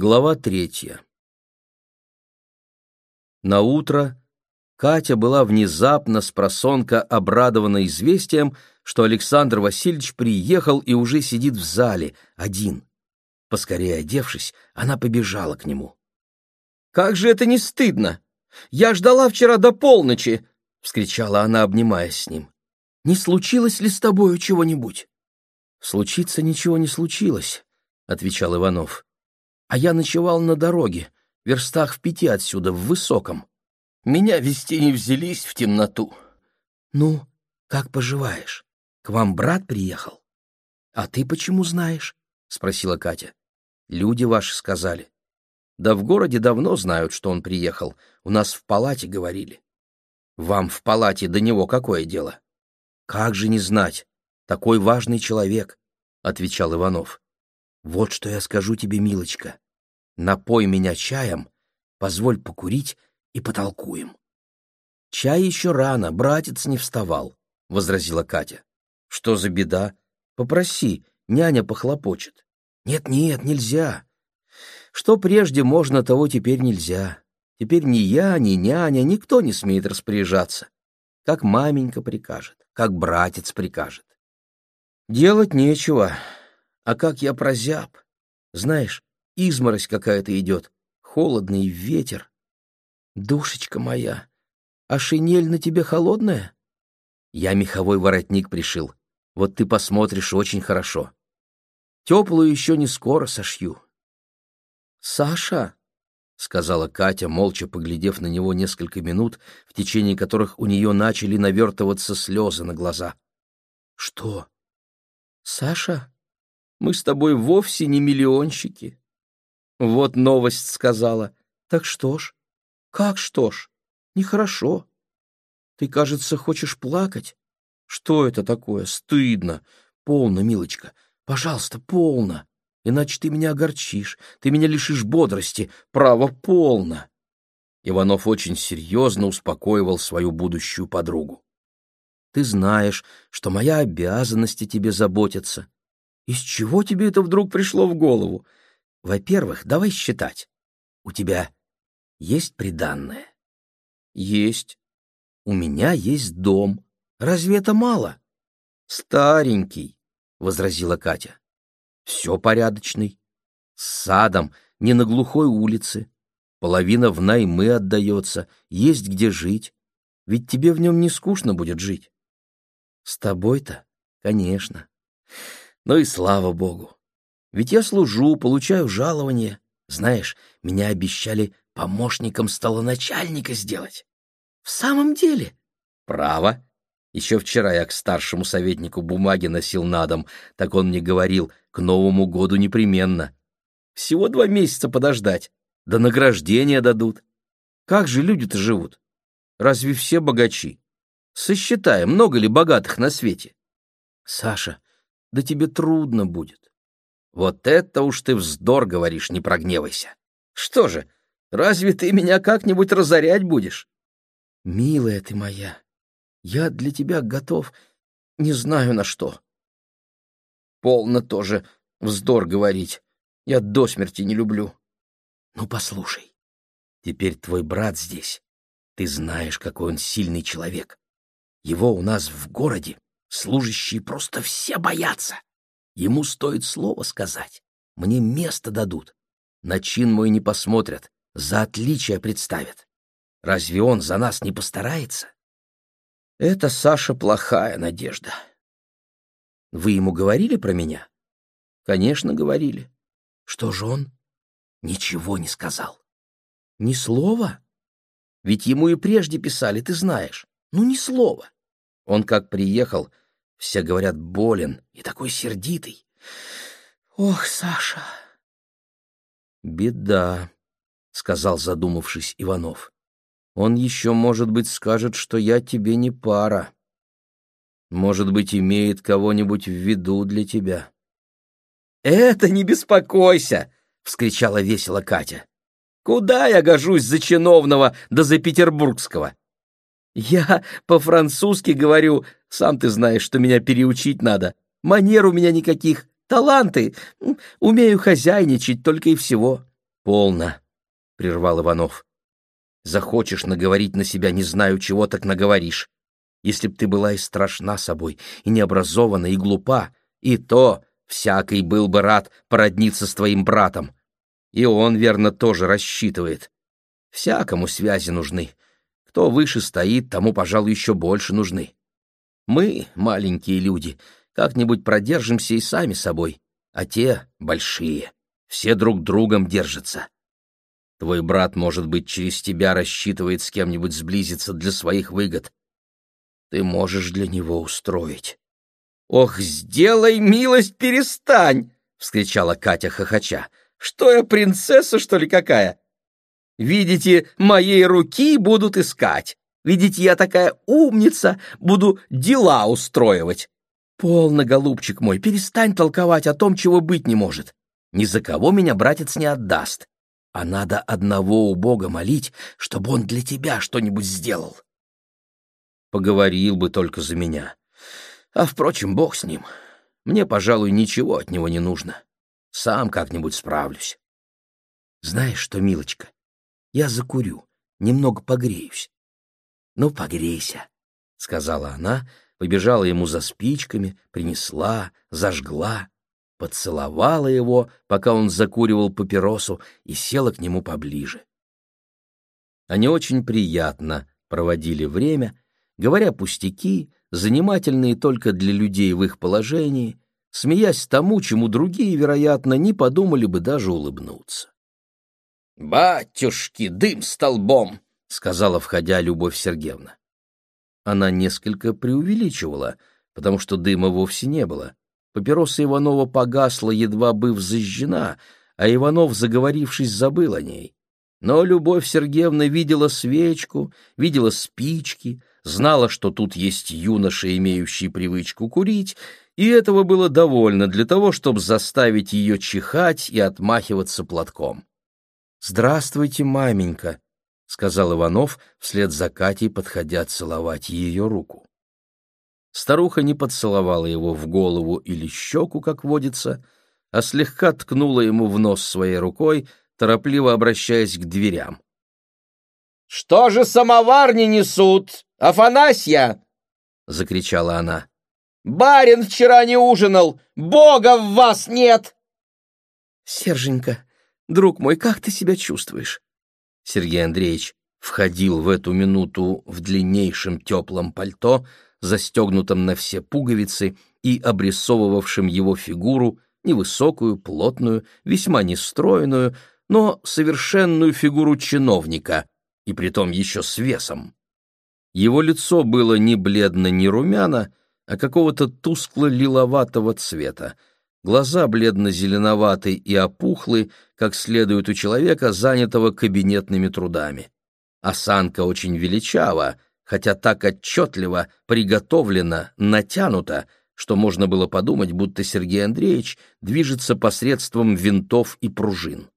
Глава третья. На утро Катя была внезапно с просонка обрадована известием, что Александр Васильевич приехал и уже сидит в зале, один. Поскорее одевшись, она побежала к нему. «Как же это не стыдно! Я ждала вчера до полночи!» — вскричала она, обнимаясь с ним. «Не случилось ли с тобою чего-нибудь?» «Случиться ничего не случилось», — отвечал Иванов а я ночевал на дороге, в верстах в пяти отсюда, в Высоком. Меня вести не взялись в темноту. Ну, как поживаешь? К вам брат приехал? А ты почему знаешь? — спросила Катя. Люди ваши сказали. Да в городе давно знают, что он приехал. У нас в палате говорили. Вам в палате до него какое дело? Как же не знать? Такой важный человек, — отвечал Иванов. Вот что я скажу тебе, милочка. Напой меня чаем, позволь покурить и потолкуем. Чай еще рано, братец не вставал, — возразила Катя. Что за беда? Попроси, няня похлопочет. Нет-нет, нельзя. Что прежде можно, того теперь нельзя. Теперь ни я, ни няня, никто не смеет распоряжаться. Как маменька прикажет, как братец прикажет. Делать нечего, а как я прозяб! Знаешь, изморозь какая-то идет, холодный ветер. Душечка моя, а шинель на тебе холодная? Я меховой воротник пришил. Вот ты посмотришь очень хорошо. Теплую еще не скоро сошью. Саша, — сказала Катя, молча поглядев на него несколько минут, в течение которых у нее начали навертываться слезы на глаза. — Что? — Саша? Мы с тобой вовсе не миллионщики. Вот новость сказала. Так что ж? Как что ж? Нехорошо. Ты, кажется, хочешь плакать? Что это такое? Стыдно. Полно, милочка. Пожалуйста, полно. Иначе ты меня огорчишь, ты меня лишишь бодрости. Право, полно. Иванов очень серьезно успокоивал свою будущую подругу. Ты знаешь, что моя обязанность о тебе заботиться. Из чего тебе это вдруг пришло в голову? Во-первых, давай считать. У тебя есть приданное? Есть. У меня есть дом. Разве это мало? Старенький, — возразила Катя. Все порядочный. С садом, не на глухой улице. Половина в наймы отдается, есть где жить. Ведь тебе в нем не скучно будет жить. С тобой-то, конечно. Ну и слава богу. Ведь я служу, получаю жалование. Знаешь, меня обещали помощником столоначальника сделать. В самом деле? Право. Еще вчера я к старшему советнику бумаги носил на дом, так он мне говорил, к Новому году непременно. Всего два месяца подождать, да награждения дадут. Как же люди-то живут? Разве все богачи? Сосчитай, много ли богатых на свете? Саша, да тебе трудно будет. Вот это уж ты вздор говоришь, не прогневайся. Что же, разве ты меня как-нибудь разорять будешь? Милая ты моя, я для тебя готов, не знаю на что. Полно тоже вздор говорить, я до смерти не люблю. Ну, послушай, теперь твой брат здесь. Ты знаешь, какой он сильный человек. Его у нас в городе Служащие просто все боятся. Ему стоит слово сказать. Мне место дадут. На чин мой не посмотрят, за отличие представят. Разве он за нас не постарается? Это, Саша, плохая надежда. Вы ему говорили про меня? Конечно, говорили. Что же он? Ничего не сказал. Ни слова? Ведь ему и прежде писали, ты знаешь. Ну, ни слова. Он как приехал, все говорят, болен и такой сердитый. Ох, Саша! Беда, сказал задумавшись Иванов. Он еще, может быть, скажет, что я тебе не пара. Может быть, имеет кого-нибудь в виду для тебя. Это не беспокойся, вскричала весело Катя. Куда я гожусь за чиновного да за петербургского? Я по-французски говорю, сам ты знаешь, что меня переучить надо. Манер у меня никаких, таланты. Умею хозяйничать только и всего. «Полно», — прервал Иванов. «Захочешь наговорить на себя не знаю чего, так наговоришь. Если б ты была и страшна собой, и необразована, и глупа, и то всякий был бы рад породниться с твоим братом. И он, верно, тоже рассчитывает. Всякому связи нужны. Кто выше стоит, тому, пожалуй, еще больше нужны. Мы, маленькие люди, как-нибудь продержимся и сами собой, а те — большие, все друг другом держатся. Твой брат, может быть, через тебя рассчитывает с кем-нибудь сблизиться для своих выгод. Ты можешь для него устроить. «Ох, сделай милость, перестань!» — вскричала Катя хохоча. «Что я, принцесса, что ли, какая? Видите, моей руки будут искать. Видите, я такая умница, буду дела устроивать. Полно, голубчик мой, перестань толковать о том, чего быть не может. Ни за кого меня братец не отдаст. А надо одного у Бога молить, чтобы он для тебя что-нибудь сделал. Поговорил бы только за меня. А, впрочем, Бог с ним. Мне, пожалуй, ничего от него не нужно. Сам как-нибудь справлюсь. Знаешь что, милочка, я закурю, немного погреюсь. Ну, погрейся, — сказала она, побежала ему за спичками, принесла, зажгла, поцеловала его, пока он закуривал папиросу, и села к нему поближе. Они очень приятно проводили время, говоря пустяки, занимательные только для людей в их положении, смеясь тому, чему другие, вероятно, не подумали бы даже улыбнуться. «Батюшки, дым столбом!» — сказала, входя Любовь Сергеевна. Она несколько преувеличивала, потому что дыма вовсе не было. Папироса Иванова погасла, едва быв зажжена, а Иванов, заговорившись, забыл о ней. Но Любовь Сергеевна видела свечку, видела спички, знала, что тут есть юноша, имеющий привычку курить, и этого было довольно для того, чтобы заставить ее чихать и отмахиваться платком. «Здравствуйте, маменька», — сказал Иванов вслед за Катей, подходя целовать ее руку. Старуха не поцеловала его в голову или щеку, как водится, а слегка ткнула ему в нос своей рукой, торопливо обращаясь к дверям. «Что же самовар не несут, Афанасья?» — закричала она. «Барин вчера не ужинал! Бога в вас нет!» «Серженька, Друг мой, как ты себя чувствуешь?» Сергей Андреевич входил в эту минуту в длиннейшем теплом пальто, застегнутом на все пуговицы и обрисовывавшем его фигуру, невысокую, плотную, весьма нестройную, но совершенную фигуру чиновника, и притом еще с весом. Его лицо было ни бледно, ни румяно, а какого-то тускло-лиловатого цвета, глаза бледно-зеленоваты и опухлы, как следует у человека, занятого кабинетными трудами. Осанка очень величава, хотя так отчетливо приготовлена, натянута, что можно было подумать, будто Сергей Андреевич движется посредством винтов и пружин.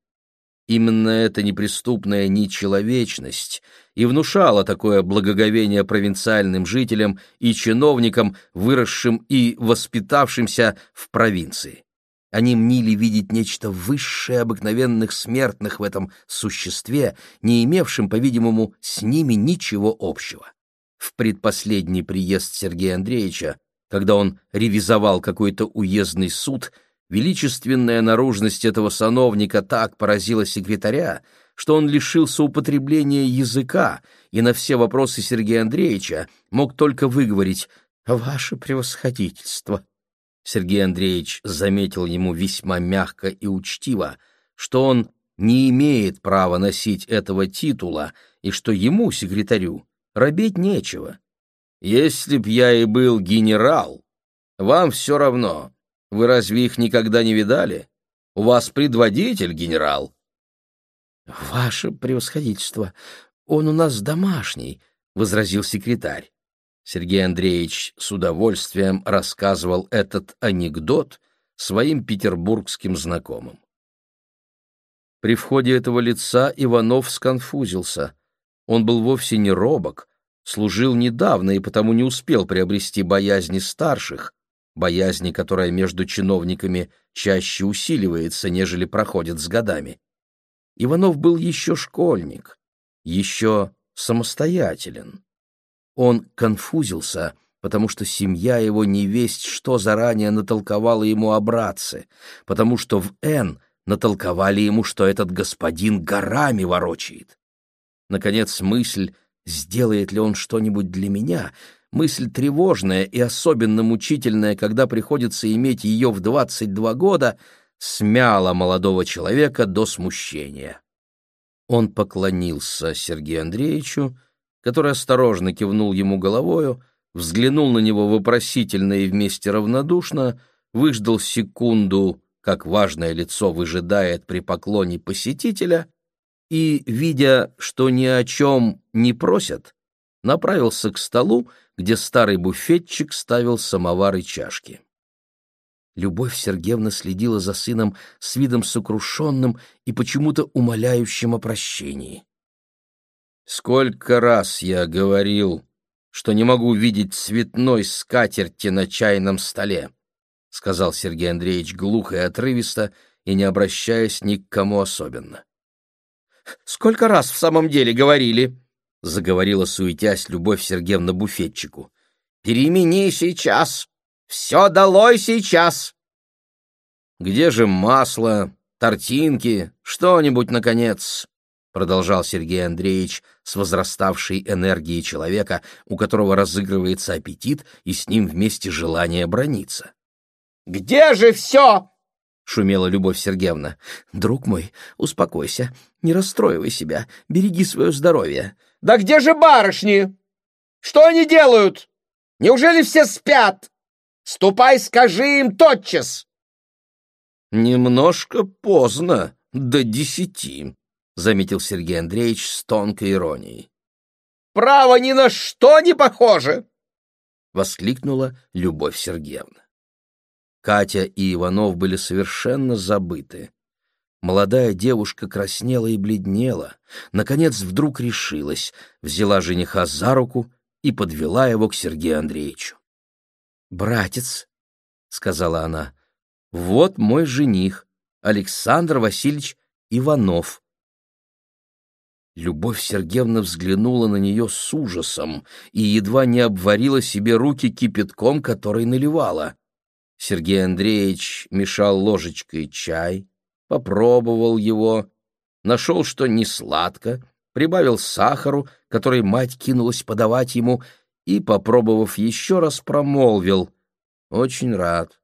Именно эта неприступная нечеловечность и внушала такое благоговение провинциальным жителям и чиновникам, выросшим и воспитавшимся в провинции. Они мнили видеть нечто высшее обыкновенных смертных в этом существе, не имевшем, по-видимому, с ними ничего общего. В предпоследний приезд Сергея Андреевича, когда он ревизовал какой-то уездный суд, величественная наружность этого сановника так поразила секретаря, что он лишился употребления языка и на все вопросы Сергея Андреевича мог только выговорить «Ваше превосходительство». Сергей Андреевич заметил ему весьма мягко и учтиво, что он не имеет права носить этого титула и что ему, секретарю, робеть нечего. «Если б я и был генерал, вам все равно. Вы разве их никогда не видали? У вас предводитель генерал, «Ваше превосходительство, он у нас домашний», — возразил секретарь. Сергей Андреевич с удовольствием рассказывал этот анекдот своим петербургским знакомым. При входе этого лица Иванов сконфузился. Он был вовсе не робок, служил недавно и потому не успел приобрести боязни старших, боязни, которая между чиновниками чаще усиливается, нежели проходит с годами Иванов был еще школьник, еще самостоятелен. Он конфузился, потому что семья его не весть, что заранее натолковала ему о братце, потому что в Н натолковали ему, что этот господин горами ворочает. Наконец, мысль, сделает ли он что-нибудь для меня, мысль тревожная и особенно мучительная, когда приходится иметь ее в двадцать два года, смяла молодого человека до смущения. Он поклонился Сергею Андреевичу, который осторожно кивнул ему головою, взглянул на него вопросительно и вместе равнодушно, выждал секунду, как важное лицо выжидает при поклоне посетителя, и, видя, что ни о чем не просят, направился к столу, где старый буфетчик ставил самовар и чашки. Любовь Сергеевна следила за сыном с видом сокрушенным и почему-то умоляющим о прощении. «Сколько раз я говорил, что не могу видеть цветной скатерти на чайном столе», — сказал Сергей Андреевич глухо и отрывисто, и не обращаясь ни к кому особенно. «Сколько раз в самом деле говорили?» — заговорила, суетясь, Любовь Сергеевна буфетчику. «Перемени сейчас!» Все долой сейчас!» «Где же масло, тортинки, что-нибудь, наконец?» продолжал Сергей Андреевич с возраставшей энергией человека, у которого разыгрывается аппетит и с ним вместе желание брониться. «Где же все?» — шумела Любовь Сергеевна. «Друг мой, успокойся, не расстраивай себя, береги свое здоровье». «Да где же барышни? Что они делают? Неужели все спят?» Ступай, скажи им тотчас!» «Немножко поздно, до десяти», — заметил Сергей Андреевич с тонкой иронией. «Право ни на что не похоже!» — воскликнула Любовь Сергеевна. Катя и Иванов были совершенно забыты. Молодая девушка краснела и бледнела, наконец вдруг решилась, взяла жениха за руку и подвела его к Сергею Андреевичу. «Братец», — сказала она, — «вот мой жених, Александр Васильевич Иванов». Любовь Сергеевна взглянула на нее с ужасом и едва не обварила себе руки кипятком, который наливала. Сергей Андреевич мешал ложечкой чай, попробовал его, нашел, что не сладко, прибавил сахару, который мать кинулась подавать ему, и, попробовав еще раз, промолвил «Очень рад».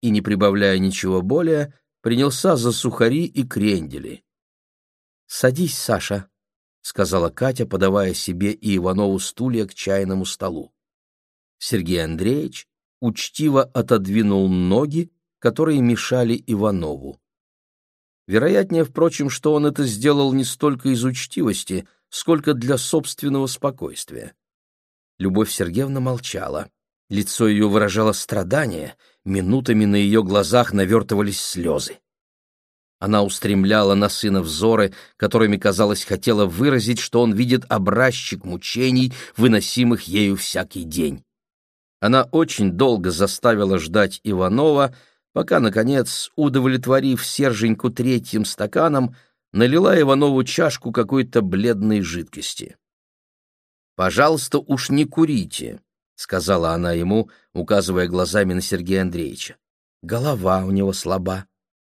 И, не прибавляя ничего более, принялся за сухари и крендели. «Садись, Саша», — сказала Катя, подавая себе и Иванову стулья к чайному столу. Сергей Андреевич учтиво отодвинул ноги, которые мешали Иванову. Вероятнее, впрочем, что он это сделал не столько из учтивости, сколько для собственного спокойствия. Любовь Сергеевна молчала. Лицо ее выражало страдание, минутами на ее глазах навертывались слезы. Она устремляла на сына взоры, которыми, казалось, хотела выразить, что он видит образчик мучений, выносимых ею всякий день. Она очень долго заставила ждать Иванова, пока, наконец, удовлетворив Серженьку третьим стаканом, налила Иванову чашку какой-то бледной жидкости. «Пожалуйста, уж не курите», — сказала она ему, указывая глазами на Сергея Андреевича. Голова у него слаба.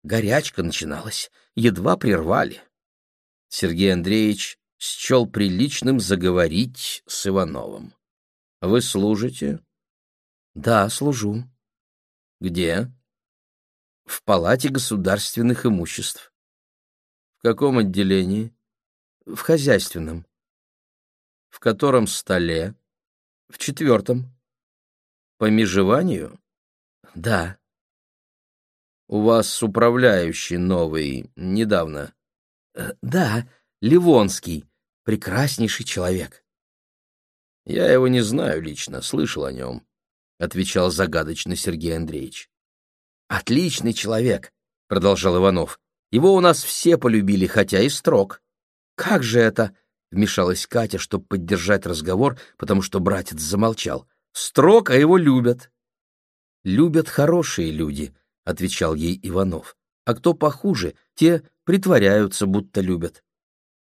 Горячка начиналась, едва прервали. Сергей Андреевич счел приличным заговорить с Ивановым. «Вы служите?» «Да, служу». «Где?» «В Палате государственных имуществ». «В каком отделении?» «В хозяйственном». В котором столе? В четвертом. По межеванию? Да. У вас управляющий новый, недавно. Э, да, Ливонский, прекраснейший человек. Я его не знаю лично, слышал о нем, отвечал загадочно Сергей Андреевич. Отличный человек, продолжал Иванов. Его у нас все полюбили, хотя и строг. Как же это? Вмешалась Катя, чтобы поддержать разговор, потому что братец замолчал. «Строг, а его любят». «Любят хорошие люди», — отвечал ей Иванов. «А кто похуже, те притворяются, будто любят.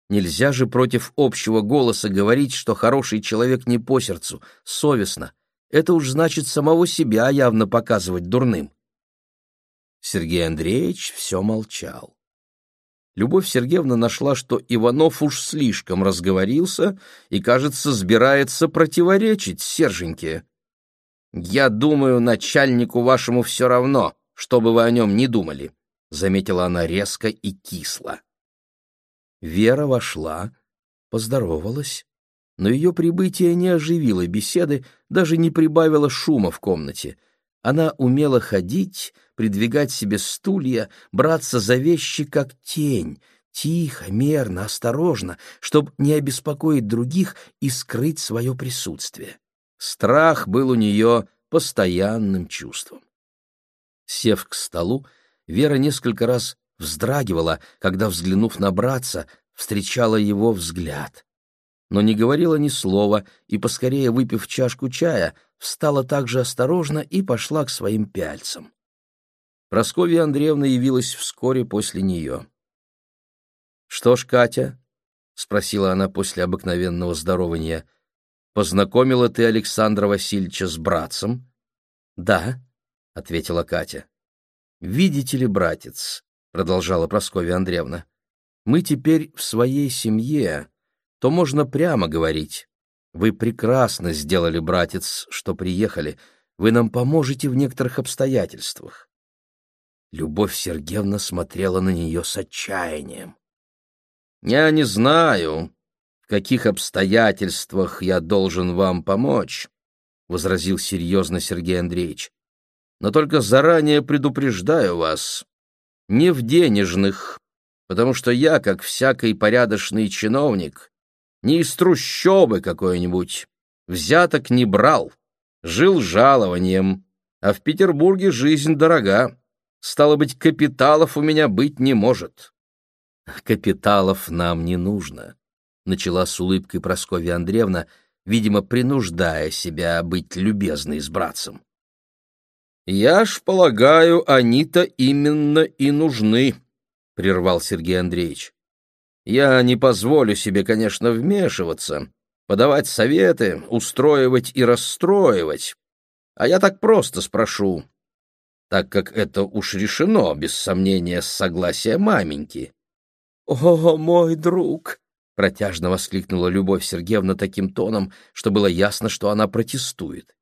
Нельзя же против общего голоса говорить, что хороший человек не по сердцу, совестно. Это уж значит самого себя явно показывать дурным. Сергей Андреевич все молчал. Любовь Сергеевна нашла, что Иванов уж слишком разговорился и, кажется, собирается противоречить Серженьке. «Я думаю, начальнику вашему все равно, что бы вы о нем не думали», — заметила она резко и кисло. Вера вошла, поздоровалась, но ее прибытие не оживило беседы, даже не прибавило шума в комнате. Она умела ходить, придвигать себе стулья, браться за вещи как тень, тихо, мерно, осторожно, чтобы не обеспокоить других и скрыть свое присутствие. Страх был у нее постоянным чувством. Сев к столу, Вера несколько раз вздрагивала, когда, взглянув на братца, встречала его взгляд. Но не говорила ни слова и, поскорее выпив чашку чая, встала также осторожно и пошла к своим пяльцам. Прасковья Андреевна явилась вскоре после нее. «Что ж, Катя?» — спросила она после обыкновенного здорования. «Познакомила ты Александра Васильевича с братцем?» «Да», — ответила Катя. «Видите ли, братец», — продолжала Прасковья Андреевна, — «мы теперь в своей семье, то можно прямо говорить. Вы прекрасно сделали, братец, что приехали. Вы нам поможете в некоторых обстоятельствах». Любовь Сергеевна смотрела на нее с отчаянием. «Я не знаю, в каких обстоятельствах я должен вам помочь», — возразил серьезно Сергей Андреевич но только заранее предупреждаю вас, не в денежных, потому что я, как всякий порядочный чиновник, не из трущобы какой-нибудь, взяток не брал, жил жалованием, а в Петербурге жизнь дорога. Стало быть, капиталов у меня быть не может. Капиталов нам не нужно, начала с улыбкой Прасковья Андреевна, видимо, принуждая себя быть любезной с братцем. «Я ж полагаю, они-то именно и нужны», — прервал Сергей Андреевич. «Я не позволю себе, конечно, вмешиваться, подавать советы, устроивать и расстроивать. А я так просто спрошу, так как это уж решено, без сомнения, с согласия маменьки». «О, мой друг!» — протяжно воскликнула Любовь Сергеевна таким тоном, что было ясно, что она протестует.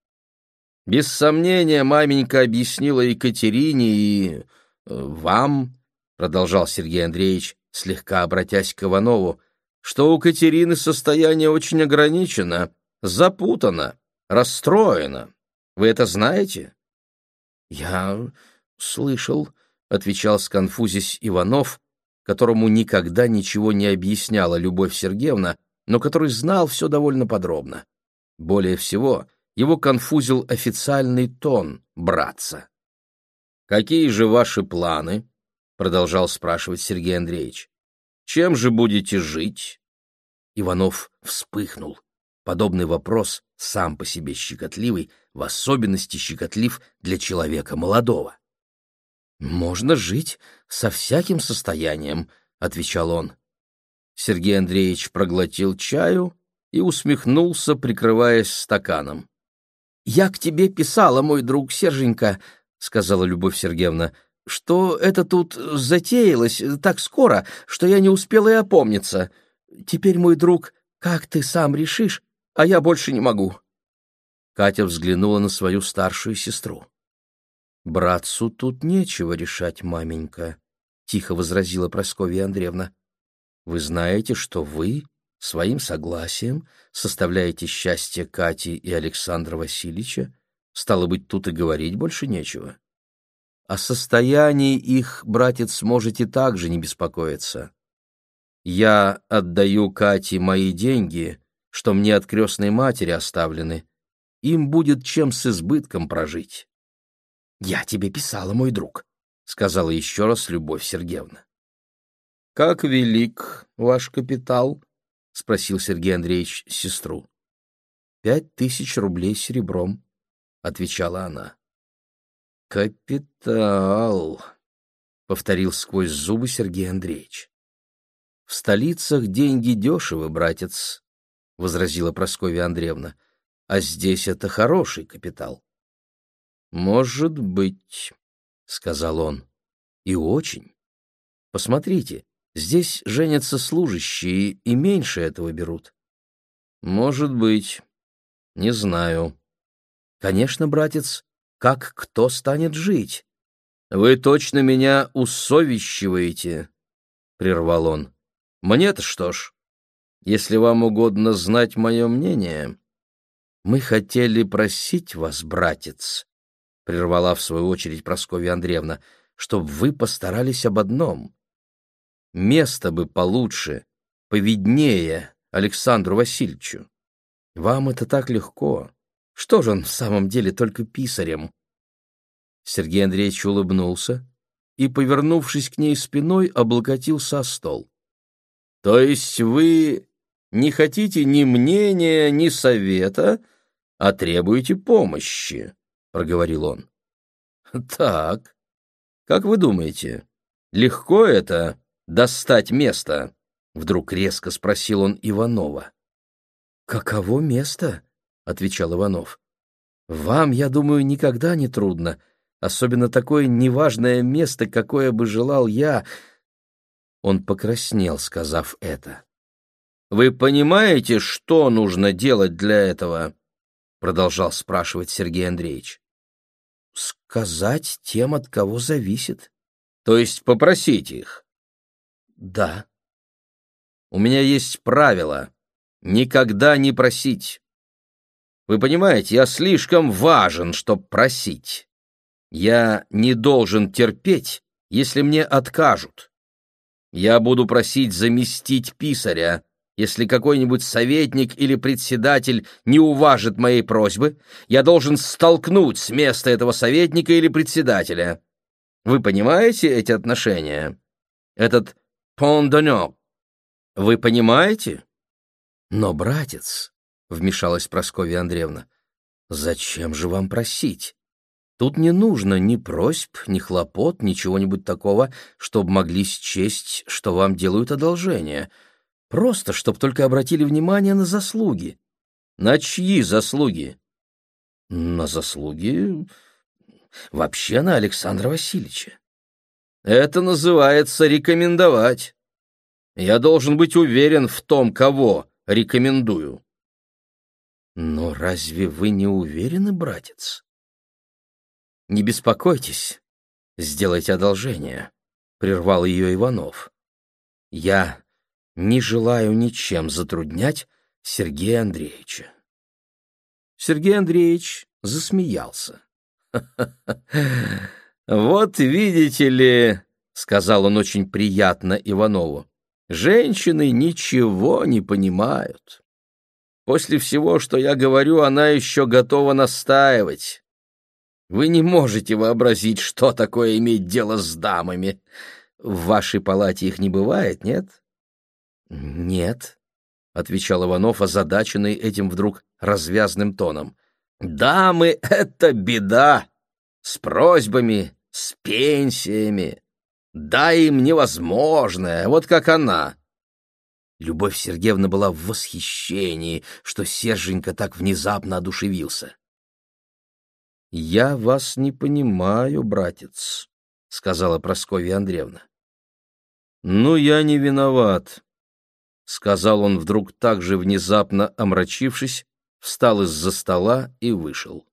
Без сомнения, маменька объяснила Екатерине и... Э, вам, — продолжал Сергей Андреевич, слегка обратясь к Иванову, что у Катерины состояние очень ограничено, запутано, расстроено. Вы это знаете? — Я слышал, — отвечал сконфузись Иванов, которому никогда ничего не объясняла Любовь Сергеевна, но который знал все довольно подробно. Более всего, его конфузил официальный тон братца. «Какие же ваши планы?» — продолжал спрашивать Сергей Андреевич. «Чем же будете жить?» Иванов вспыхнул. Подобный вопрос, сам по себе щекотливый, в особенности щекотлив для человека молодого. «Можно жить со всяким состоянием», — отвечал он. Сергей Андреевич проглотил чаю и усмехнулся, прикрываясь стаканом. «Я к тебе писала, мой друг Серженька», — сказала Любовь Сергеевна, «что это тут затеялось так скоро, что я не успела и опомниться. Теперь, мой друг, как ты сам решишь, а я больше не могу». Катя взглянула на свою старшую сестру. «Братцу тут нечего решать, маменька», — тихо возразила Прасковья Андреевна. «Вы знаете, что вы своим согласием составляете счастье Кати и Александра Васильевича, стало быть, тут и говорить больше нечего. О состоянии их, братец, можете также не беспокоиться. Я отдаю Кате мои деньги, что мне от крестной матери оставлены. Им будет чем с избытком прожить. — Я тебе писала, мой друг, — сказала еще раз Любовь Сергеевна. — Как велик ваш капитал? — спросил Сергей Андреевич сестру. «Пять тысяч рублей серебром», — отвечала она. «Капитал», — повторил сквозь зубы Сергей Андреевич. «В столицах деньги дешевы, братец», — возразила Прасковья Андреевна, — «а здесь это хороший капитал». «Может быть», — сказал он, — «и очень. Посмотрите, здесь женятся служащие и меньше этого берут». «Может быть. Не знаю». «Конечно, братец, как кто станет жить?» «Вы точно меня усовещиваете», — прервал он. «Мне-то что ж, если вам угодно знать мое мнение...» «Мы хотели просить вас, братец», — прервала в свою очередь Прасковья Андреевна, «чтобы вы постарались об одном. Место бы получше, повиднее Александру Васильевичу. Вам это так легко. Что же он в самом деле только писарем?» Сергей Андреевич улыбнулся и, повернувшись к ней спиной, облокотился о стол. «То есть вы не хотите ни мнения, ни совета, а требуете помощи?» — проговорил он. «Так, как вы думаете, легко это достать место?» — вдруг резко спросил он Иванова. «Каково место?» — отвечал Иванов. «Вам, я думаю, никогда не трудно, особенно такое неважное место, какое бы желал я». Он покраснел, сказав это. «Вы понимаете, что нужно делать для этого?» — продолжал спрашивать Сергей Андреевич. «Сказать тем, от кого зависит». «То есть попросить их?» «Да». «У меня есть правило никогда не просить. Вы понимаете, я слишком важен, чтоб просить. Я не должен терпеть, если мне откажут. Я буду просить заместить писаря. Если какой-нибудь советник или председатель не уважит моей просьбы, я должен столкнуть с места этого советника или председателя. Вы понимаете эти отношения? Этот «пон Вы понимаете? Но, братец, — вмешалась Прасковья Андреевна, — зачем же вам просить? Тут не нужно ни просьб, ни хлопот, ничего-нибудь такого, чтобы могли счесть, что вам делают одолжение. Просто, чтобы только обратили внимание на заслуги. На чьи заслуги? На заслуги... Вообще на Александра Васильевича. Это называется рекомендовать. Я должен быть уверен в том, кого рекомендую. Но разве вы не уверены, братец? Не беспокойтесь, сделайте одолжение, прервал ее Иванов. Я не желаю ничем затруднять Сергея Андреевича. Сергей Андреевич засмеялся. «Вот видите ли», — сказал он очень приятно Иванову, Женщины ничего не понимают. После всего, что я говорю, она еще готова настаивать. Вы не можете вообразить, что такое иметь дело с дамами. В вашей палате их не бывает, нет? Нет, — отвечал Иванов, озадаченный этим вдруг развязным тоном. Дамы — это беда. С просьбами, с пенсиями. Дай им невозможное, вот как она. Любовь Сергеевна была в восхищении, что Серженька так внезапно одушевился. «Я вас не понимаю, братец», — сказала Прасковья Андреевна. «Ну, я не виноват», — сказал он вдруг так же внезапно омрачившись, встал из-за стола и вышел.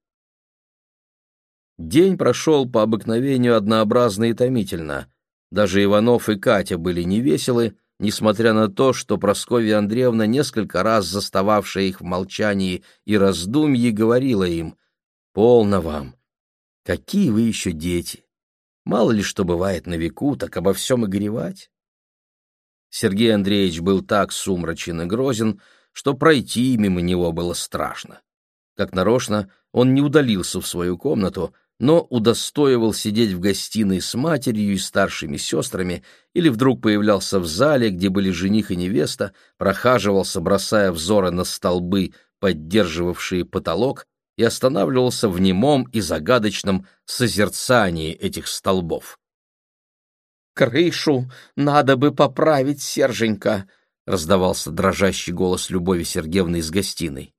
День прошел по обыкновению однообразно и томительно — даже Иванов и Катя были невеселы, несмотря на то, что Прасковья Андреевна, несколько раз застававшая их в молчании и раздумье, говорила им «Полно вам! Какие вы еще дети! Мало ли что бывает на веку, так обо всем и горевать!» Сергей Андреевич был так сумрачен и грозен, что пройти мимо него было страшно. Как нарочно, он не удалился в свою комнату, но удостоивал сидеть в гостиной с матерью и старшими сестрами или вдруг появлялся в зале, где были жених и невеста, прохаживался, бросая взоры на столбы, поддерживавшие потолок, и останавливался в немом и загадочном созерцании этих столбов. «Крышу надо бы поправить, Серженька», — раздавался дрожащий голос Любови Сергеевны из гостиной.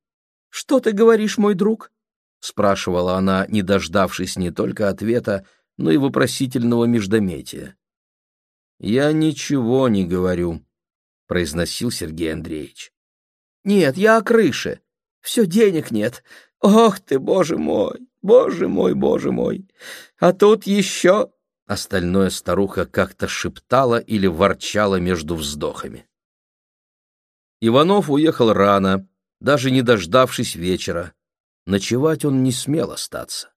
«Что ты говоришь, мой друг?» — спрашивала она, не дождавшись не только ответа, но и вопросительного междометия. «Я ничего не говорю», — произносил Сергей Андреевич. «Нет, я о крыше. Все денег нет. Ох ты, боже мой, боже мой, боже мой! А тут еще...» Остальное старуха как-то шептала или ворчала между вздохами. Иванов уехал рано, даже не дождавшись вечера. Ночевать он не смел остаться.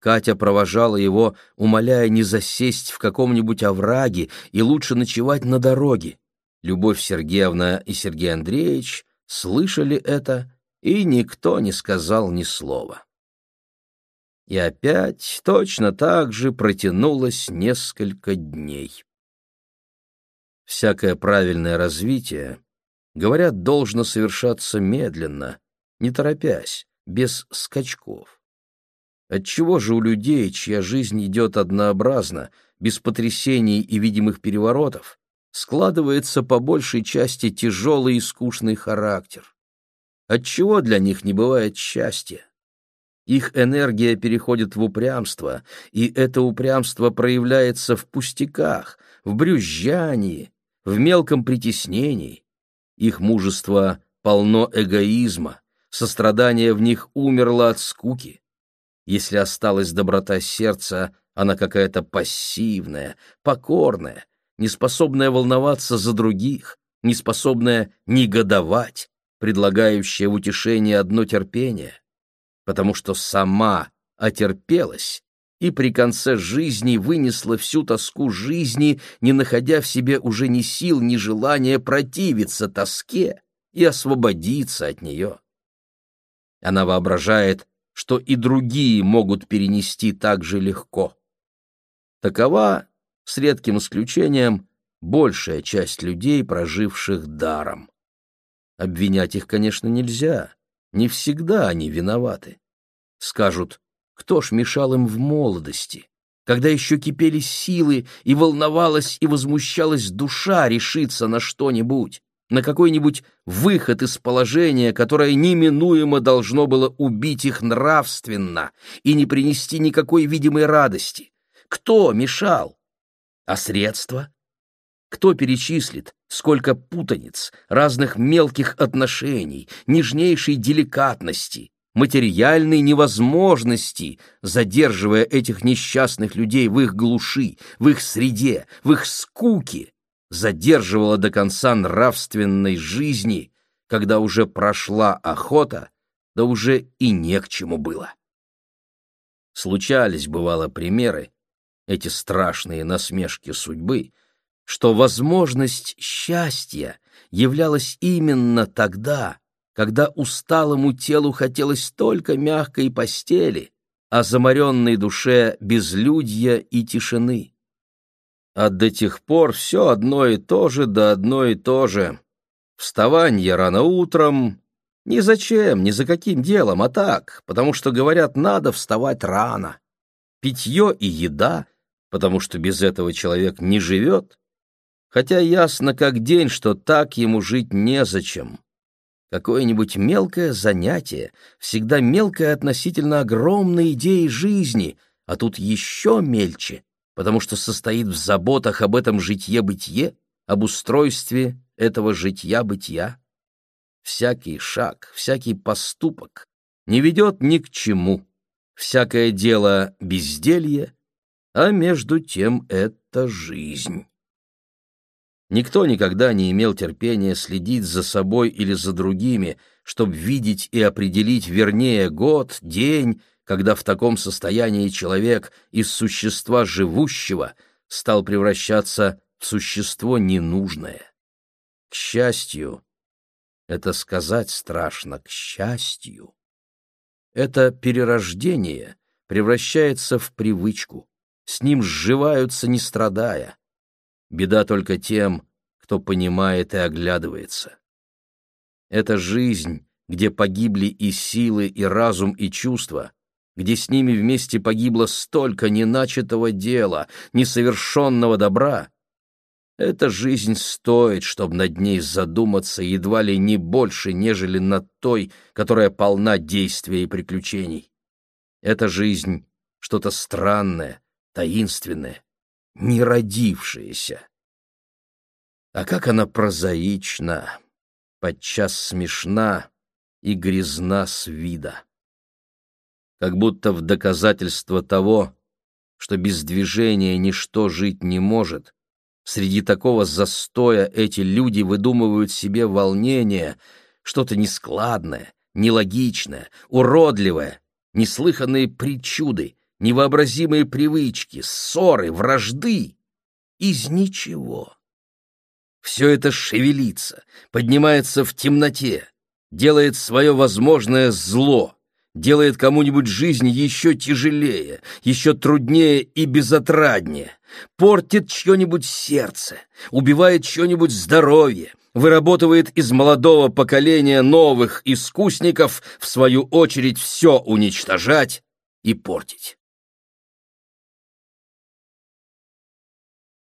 Катя провожала его, умоляя не засесть в каком-нибудь овраге и лучше ночевать на дороге. Любовь Сергеевна и Сергей Андреевич слышали это, и никто не сказал ни слова. И опять точно так же протянулось несколько дней. Всякое правильное развитие, говорят, должно совершаться медленно, не торопясь, без скачков. Отчего же у людей, чья жизнь идет однообразно, без потрясений и видимых переворотов, складывается по большей части тяжелый и скучный характер? Отчего для них не бывает счастья? Их энергия переходит в упрямство, и это упрямство проявляется в пустяках, в брюзжании, в мелком притеснении. Их мужество полно эгоизма, сострадание в них умерло от скуки. Если осталась доброта сердца, она какая-то пассивная, покорная, неспособная волноваться за других, неспособная негодовать, предлагающая в утешение одно терпение потому что сама отерпелась и при конце жизни вынесла всю тоску жизни, не находя в себе уже ни сил, ни желания противиться тоске и освободиться от нее. Она воображает, что и другие могут перенести так же легко. Такова, с редким исключением, большая часть людей, проживших даром. Обвинять их, конечно, нельзя. Не всегда они виноваты. Скажут, кто ж мешал им в молодости, когда еще кипели силы и волновалась и возмущалась душа решиться на что-нибудь, на какой-нибудь выход из положения, которое неминуемо должно было убить их нравственно и не принести никакой видимой радости. Кто мешал? А средства? Кто перечислит, сколько путаниц, разных мелких отношений, нежнейшей деликатности, материальной невозможности, задерживая этих несчастных людей в их глуши, в их среде, в их скуке, задерживала до конца нравственной жизни, когда уже прошла охота, да уже и не к чему было. Случались, бывало, примеры, эти страшные насмешки судьбы, что возможность счастья являлась именно тогда, когда усталому телу хотелось только мягкой постели, а заморенной душе — безлюдья и тишины. А до тех пор все одно и то же, да одно и то же. Вставанье рано утром, ни зачем, ни за каким делом, а так, потому что, говорят, надо вставать рано. Питье и еда, потому что без этого человек не живет, хотя ясно как день, что так ему жить незачем. Какое-нибудь мелкое занятие, всегда мелкое относительно огромной идеи жизни, а тут еще мельче, потому что состоит в заботах об этом житье-бытие, об устройстве этого житья-бытия. Всякий шаг, всякий поступок не ведет ни к чему, всякое дело — безделье, а между тем это жизнь. Никто никогда не имел терпения следить за собой или за другими, чтобы видеть и определить вернее год, день, когда в таком состоянии человек из существа живущего стал превращаться в существо ненужное. К счастью, это сказать страшно, к счастью. Это перерождение превращается в привычку, с ним сживаются, не страдая. Беда только тем, кто понимает и оглядывается. Это жизнь, где погибли и силы, и разум, и чувства, где с ними вместе погибло столько неначатого дела, несовершенного добра, эта жизнь стоит, чтобы над ней задуматься едва ли не больше, нежели над той, которая полна действия и приключений. Эта жизнь — что-то странное, таинственное, не родившееся. А как она прозаична, подчас смешна и грязна с вида. Как будто в доказательство того, что без движения ничто жить не может, Среди такого застоя эти люди выдумывают себе волнение, что-то нескладное, нелогичное, уродливое, неслыханные причуды, невообразимые привычки, ссоры, вражды. Из ничего. Все это шевелится, поднимается в темноте, делает свое возможное зло, делает кому-нибудь жизнь еще тяжелее, еще труднее и безотраднее, портит чье-нибудь сердце, убивает чье-нибудь здоровье, выработывает из молодого поколения новых искусников, в свою очередь, все уничтожать и портить.